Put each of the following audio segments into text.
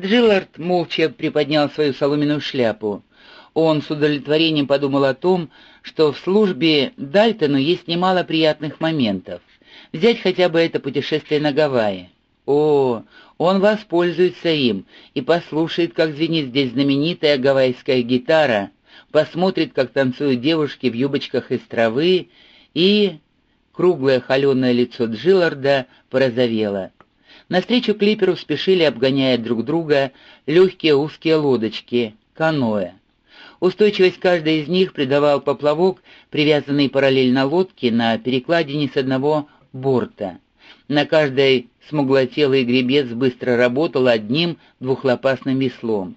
Джиллард молча приподнял свою соломенную шляпу. Он с удовлетворением подумал о том, что в службе Дальтону есть немало приятных моментов. Взять хотя бы это путешествие на Гавайи. О, он воспользуется им и послушает, как звенит здесь знаменитая гавайская гитара, посмотрит, как танцуют девушки в юбочках из травы, и... Круглое холеное лицо Джилларда порозовело. Навстречу клиперу спешили, обгоняя друг друга, легкие узкие лодочки, каноэ. Устойчивость каждой из них придавал поплавок, привязанный параллельно лодке на перекладине с одного борта. На каждой смуглотелый гребец быстро работал одним двухлопастным веслом.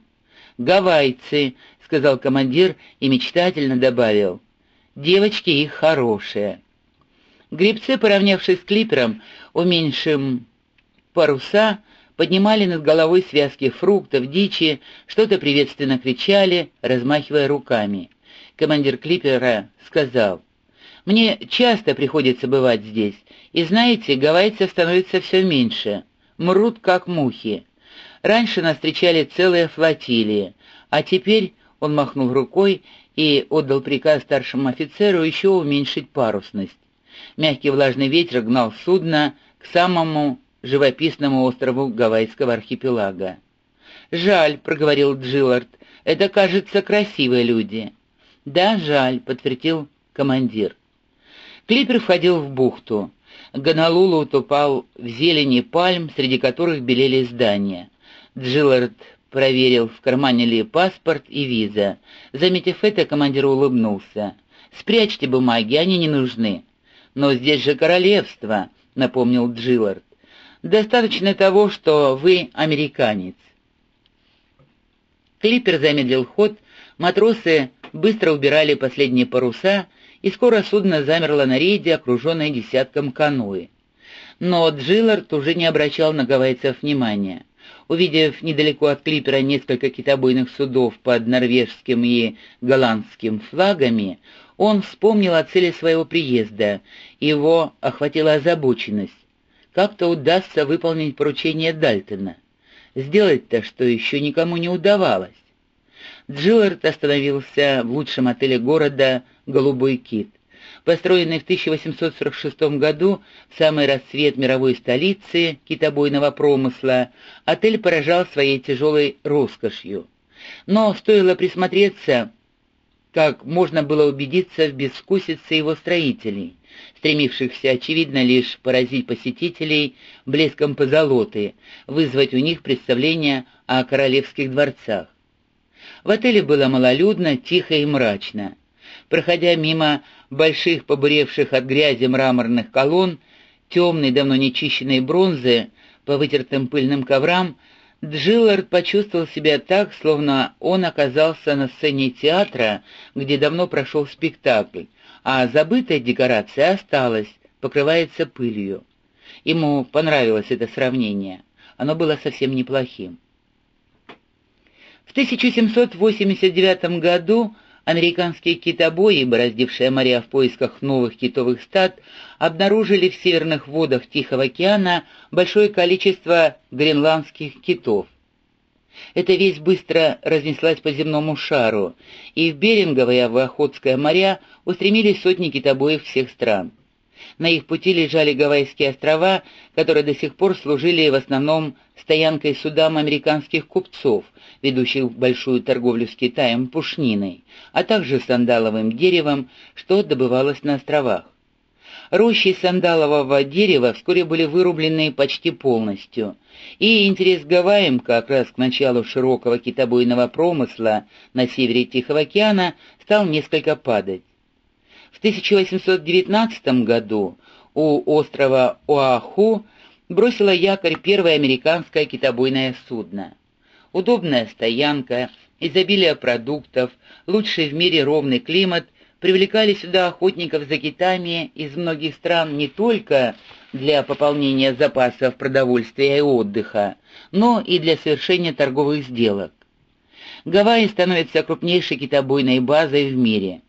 «Гавайцы», — сказал командир и мечтательно добавил, — «девочки их хорошие». Гребцы, поравнявшись с клипером, уменьшим паруса, поднимали над головой связки фруктов, дичи, что-то приветственно кричали, размахивая руками. Командир клипера сказал, «Мне часто приходится бывать здесь, и знаете, гавайцев становится все меньше, мрут как мухи. Раньше нас встречали целые флотилии, а теперь он махнул рукой и отдал приказ старшему офицеру еще уменьшить парусность. Мягкий влажный ветер гнал судно к самому живописному острову Гавайского архипелага. «Жаль», — проговорил Джиллард, — «это, кажется, красивые люди». «Да, жаль», — подтвердил командир. Клипер входил в бухту. Гонолулу утопал в зелени пальм, среди которых белели здания. Джиллард проверил, в кармане ли паспорт и виза. Заметив это, командир улыбнулся. «Спрячьте бумаги, они не нужны». «Но здесь же королевство», — напомнил Джиллард. «Достаточно того, что вы американец». Клипер замедлил ход, матросы быстро убирали последние паруса, и скоро судно замерло на рейде, окруженное десятком каноэ. Но Джиллард уже не обращал на гавайцев внимания. Увидев недалеко от клипера несколько китобойных судов под норвежским и голландским флагами, он вспомнил о цели своего приезда, его охватила озабоченность. Как-то удастся выполнить поручение Дальтона. Сделать-то, что еще никому не удавалось. Джиллард остановился в лучшем отеле города «Голубой кит». Построенный в 1846 году в самый расцвет мировой столицы китобойного промысла, отель поражал своей тяжелой роскошью. Но стоило присмотреться как можно было убедиться в безвкусице его строителей, стремившихся, очевидно, лишь поразить посетителей блеском позолоты, вызвать у них представление о королевских дворцах. В отеле было малолюдно, тихо и мрачно. Проходя мимо больших побуревших от грязи мраморных колонн, темной, давно нечищенной бронзы, по вытертым пыльным коврам, Джиллард почувствовал себя так, словно он оказался на сцене театра, где давно прошел спектакль, а забытая декорация осталась, покрывается пылью. Ему понравилось это сравнение. Оно было совсем неплохим. В 1789 году Американские китобои, бороздившие моря в поисках новых китовых стад, обнаружили в северных водах Тихого океана большое количество гренландских китов. Эта весть быстро разнеслась по земному шару, и в Беринговое и Охотское моря устремились сотни китобоев всех стран. На их пути лежали Гавайские острова, которые до сих пор служили в основном стоянкой судам американских купцов, ведущих большую торговлю с Китаем пушниной, а также сандаловым деревом, что добывалось на островах. Рощи сандалового дерева вскоре были вырублены почти полностью, и интерес Гавайям как раз к началу широкого китобойного промысла на севере Тихого океана стал несколько падать. В 1819 году у острова Оаху бросило якорь первое американское китобойное судно. Удобная стоянка, изобилие продуктов, лучший в мире ровный климат привлекали сюда охотников за китами из многих стран не только для пополнения запасов продовольствия и отдыха, но и для совершения торговых сделок. Гавайи становятся крупнейшей китобойной базой в мире.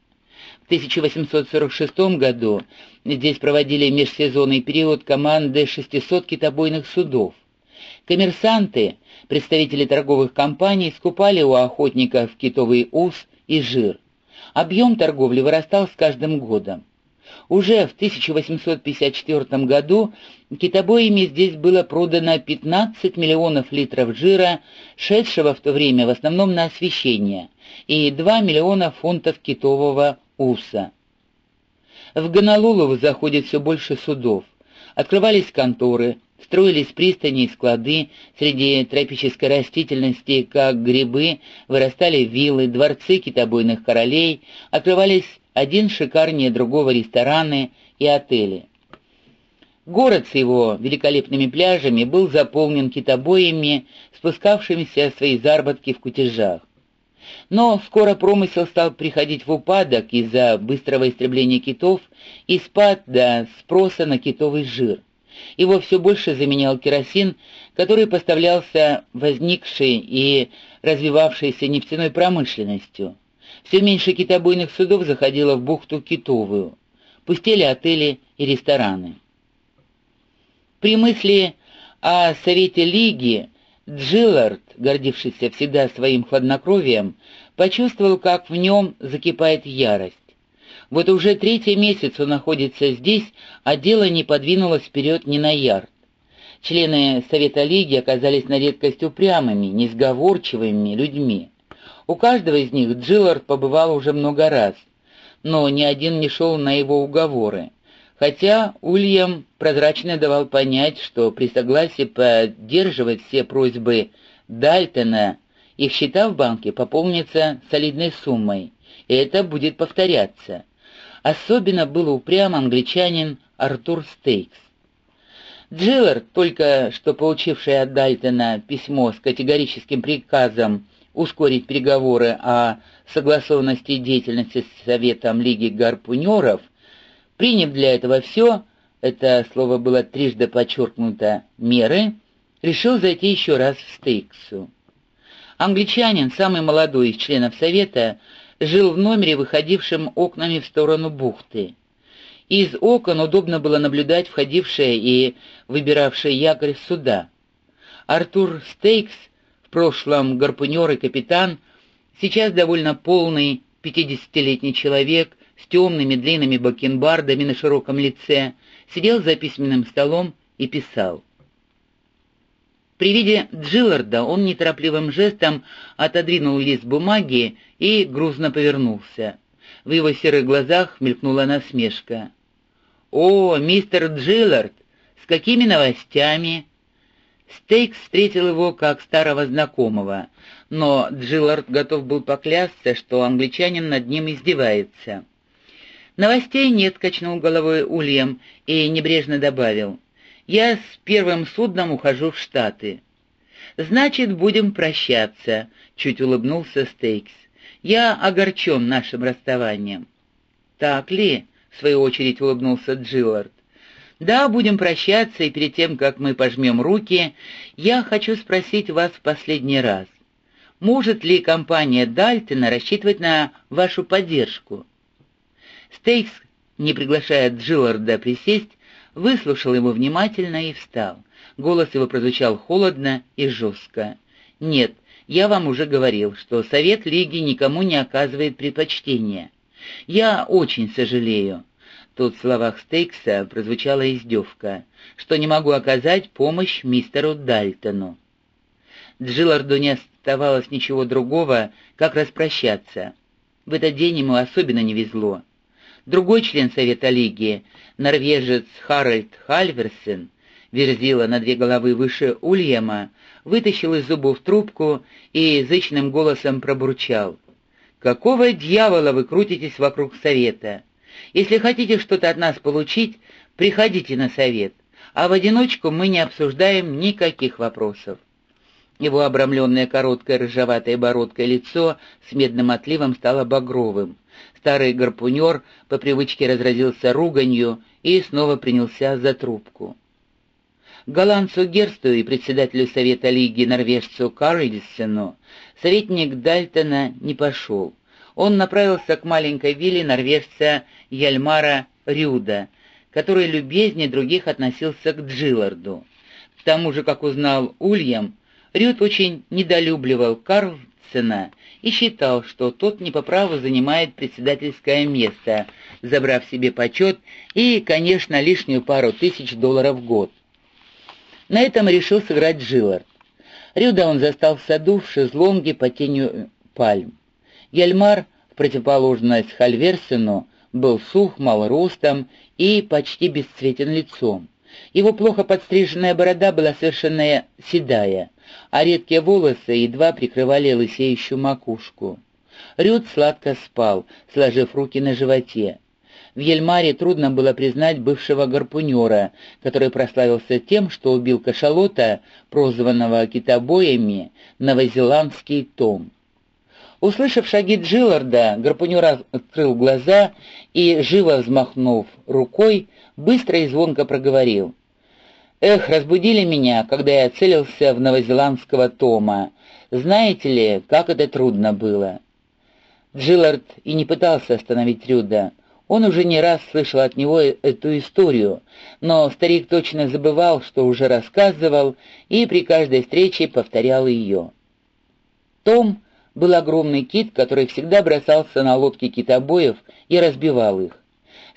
В 1846 году здесь проводили межсезонный период команды 600 китобойных судов. Коммерсанты, Представители торговых компаний скупали у охотников китовый ус и жир. Объем торговли вырастал с каждым годом. Уже в 1854 году китобоями здесь было продано 15 миллионов литров жира, шедшего в то время в основном на освещение, и 2 миллиона фунтов китового уса. В Гонолулу заходит все больше судов. Открывались конторы, строились пристани и склады, среди тропической растительности, как грибы, вырастали виллы, дворцы китобойных королей, открывались один шикарнее другого рестораны и отели. Город с его великолепными пляжами был заполнен китобоями, спускавшимися свои заработки в кутежах. Но скоро промысел стал приходить в упадок из-за быстрого истребления китов и спад до спроса на китовый жир. Его все больше заменял керосин, который поставлялся возникшей и развивавшейся нефтяной промышленностью. Все меньше китобойных судов заходило в бухту Китовую. Пустели отели и рестораны. При мысли о Совете Лиги Джиллард, гордившийся всегда своим хладнокровием, почувствовал, как в нем закипает ярость. Вот уже третий месяц он находится здесь, а дело не подвинулось вперед ни на ярд. Члены Совета Лиги оказались на редкость упрямыми, несговорчивыми людьми. У каждого из них Джиллард побывал уже много раз, но ни один не шел на его уговоры хотя Ульям прозрачно давал понять, что при согласии поддерживать все просьбы Дальтона их счета в банке пополнятся солидной суммой, и это будет повторяться. Особенно был упрям англичанин Артур Стейкс. Джиллард, только что получивший от Дальтона письмо с категорическим приказом ускорить переговоры о согласованности деятельности с Советом Лиги Гарпунеров, Приняв для этого все, это слово было трижды подчеркнуто, меры, решил зайти еще раз в Стейксу. Англичанин, самый молодой из членов Совета, жил в номере, выходившем окнами в сторону бухты. Из окон удобно было наблюдать входившее и выбиравшее якорь суда. Артур Стейкс, в прошлом гарпунер и капитан, сейчас довольно полный, пятидесятилетний человек, с темными длинными бакенбардами на широком лице, сидел за письменным столом и писал. При виде Джилларда он неторопливым жестом отодвинул лист бумаги и грузно повернулся. В его серых глазах мелькнула насмешка. «О, мистер Джиллард, с какими новостями?» Стейк встретил его как старого знакомого, но Джиллард готов был поклясться, что англичанин над ним издевается. «Новостей нет», — качнул головой Ульям и небрежно добавил. «Я с первым судном ухожу в Штаты». «Значит, будем прощаться», — чуть улыбнулся Стейкс. «Я огорчен нашим расставанием». «Так ли?» — в свою очередь улыбнулся Джиллард. «Да, будем прощаться, и перед тем, как мы пожмем руки, я хочу спросить вас в последний раз. Может ли компания Дальтона рассчитывать на вашу поддержку?» Стейкс, не приглашая Джилларда присесть, выслушал его внимательно и встал. Голос его прозвучал холодно и жестко. «Нет, я вам уже говорил, что Совет Лиги никому не оказывает предпочтения. Я очень сожалею». Тут в словах Стейкса прозвучала издевка, что не могу оказать помощь мистеру Дальтону. Джилларду не оставалось ничего другого, как распрощаться. В этот день ему особенно не везло. Другой член Совета Лиги, норвежец Харальд Хальверсен, верзила на две головы выше Ульяма, вытащил из зубов трубку и язычным голосом пробурчал. «Какого дьявола вы крутитесь вокруг Совета? Если хотите что-то от нас получить, приходите на Совет, а в одиночку мы не обсуждаем никаких вопросов». Его обрамленное короткое рыжеватое бородкое лицо с медным отливом стало багровым. Старый гарпунер по привычке разразился руганью и снова принялся за трубку. Голландцу Герсту и председателю Совета Лиги норвежцу Карльсену советник Дальтона не пошел. Он направился к маленькой вилле норвежца Яльмара Рюда, который любезнее других относился к Джилларду. К тому же, как узнал Ульям, Рют очень недолюбливал Карлсона и считал, что тот не по праву занимает председательское место, забрав себе почет и, конечно, лишнюю пару тысяч долларов в год. На этом решил сыграть Джиллард. Рюда он застал в саду в шезлонге по тенью пальм. Гельмар, в противоположность Хальверсену, был сух, мал ростом и почти бесцветен лицом. Его плохо подстриженная борода была совершенно седая, а редкие волосы едва прикрывали лысеющую макушку. Рюд сладко спал, сложив руки на животе. В Ельмаре трудно было признать бывшего гарпунера, который прославился тем, что убил кашалота, прозванного китобоями, новозеландский Том. Услышав шаги Джилларда, гарпунер открыл глаза и, живо взмахнув рукой, быстро и звонко проговорил. «Эх, разбудили меня, когда я целился в новозеландского Тома. Знаете ли, как это трудно было?» Джиллард и не пытался остановить Рюда. Он уже не раз слышал от него эту историю, но старик точно забывал, что уже рассказывал, и при каждой встрече повторял ее. Том был огромный кит, который всегда бросался на лодки китобоев и разбивал их.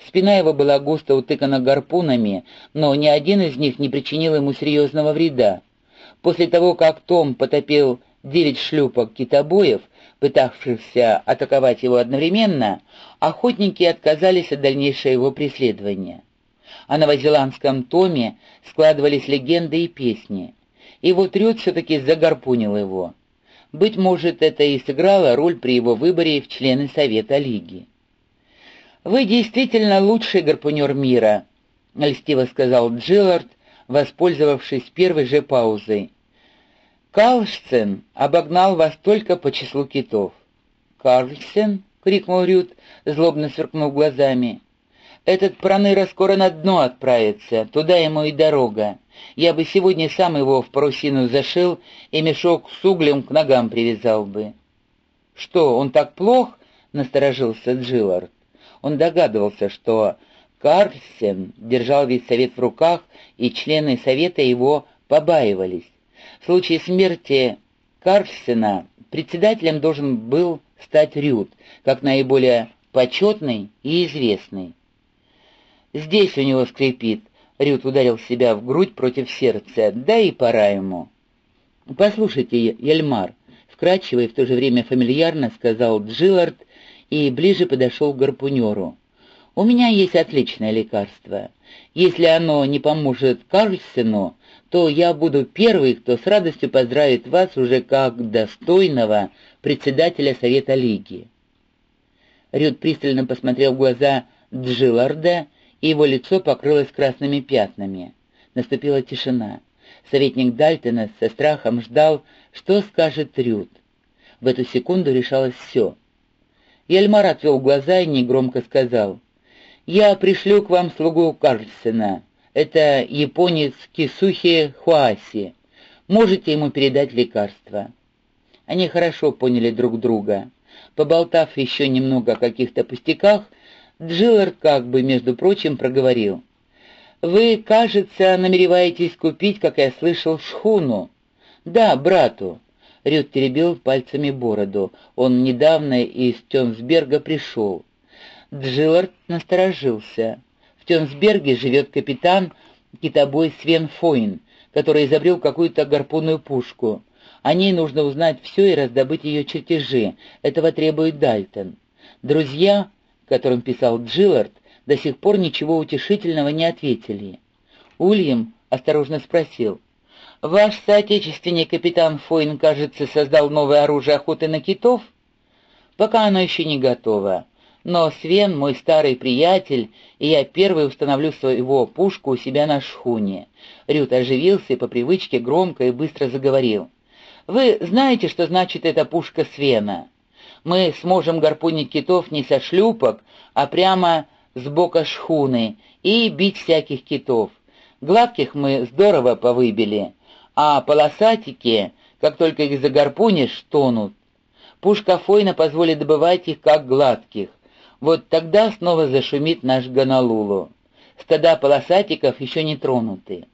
Спина его была густо утыкана гарпунами, но ни один из них не причинил ему серьезного вреда. После того, как Том потопил девять шлюпок китобоев, пытавшихся атаковать его одновременно, охотники отказались от дальнейшего его преследования. О новозеландском Томе складывались легенды и песни, и вот все-таки загарпунил его. Быть может, это и сыграло роль при его выборе в члены Совета Лиги. «Вы действительно лучший гарпунер мира», — льстиво сказал Джиллард, воспользовавшись первой же паузой. «Карлсен обогнал вас только по числу китов». «Карлсен?» — крикнул Рют, злобно сверкнув глазами. «Этот проныра скоро на дно отправится, туда ему и дорога. Я бы сегодня сам его в парусину зашил и мешок с углем к ногам привязал бы». «Что, он так плох?» — насторожился Джиллард. Он догадывался, что Карлсен держал весь совет в руках, и члены совета его побаивались. В случае смерти Карлсена председателем должен был стать Рют, как наиболее почетный и известный. «Здесь у него скрипит», — Рют ударил себя в грудь против сердца, «да и пора ему». «Послушайте, Ельмар», — вкрадчиво и в то же время фамильярно сказал Джиллард, и ближе подошел к гарпунеру. «У меня есть отличное лекарство. Если оно не поможет Карлсену, то я буду первый, кто с радостью поздравит вас уже как достойного председателя Совета Лиги». Рюд пристально посмотрел в глаза Джилларда, и его лицо покрылось красными пятнами. Наступила тишина. Советник Дальтона со страхом ждал, что скажет Рюд. В эту секунду решалось все — Ельмар отвел глаза и негромко сказал, «Я пришлю к вам слугу Карлсена. Это японец Кисухи Хуаси. Можете ему передать лекарство». Они хорошо поняли друг друга. Поболтав еще немного о каких-то пустяках, Джиллард как бы, между прочим, проговорил. «Вы, кажется, намереваетесь купить, как я слышал, шхуну?» «Да, брату. Рют теребил пальцами бороду. Он недавно из Тёнсберга пришел. Джиллард насторожился. В Тёнсберге живет капитан китобой Свен Фойн, который изобрел какую-то гарпунную пушку. О ней нужно узнать все и раздобыть ее чертежи. Этого требует Дальтон. Друзья, которым писал Джиллард, до сих пор ничего утешительного не ответили. Ульям осторожно спросил, Ваш соотечественник капитан Фойн, кажется, создал новое оружие охоты на китов? Пока оно еще не готово. Но Свен мой старый приятель, и я первый установлю своего пушку у себя на шхуне. Рют оживился и по привычке громко и быстро заговорил. Вы знаете, что значит эта пушка Свена? Мы сможем гарпунить китов не со шлюпок, а прямо с бока шхуны и бить всяких китов. Гладких мы здорово повыбили, а полосатики, как только их загарпунишь, тонут. Пушка Фойна позволит добывать их как гладких. Вот тогда снова зашумит наш Гонолулу. Стада полосатиков еще не тронуты.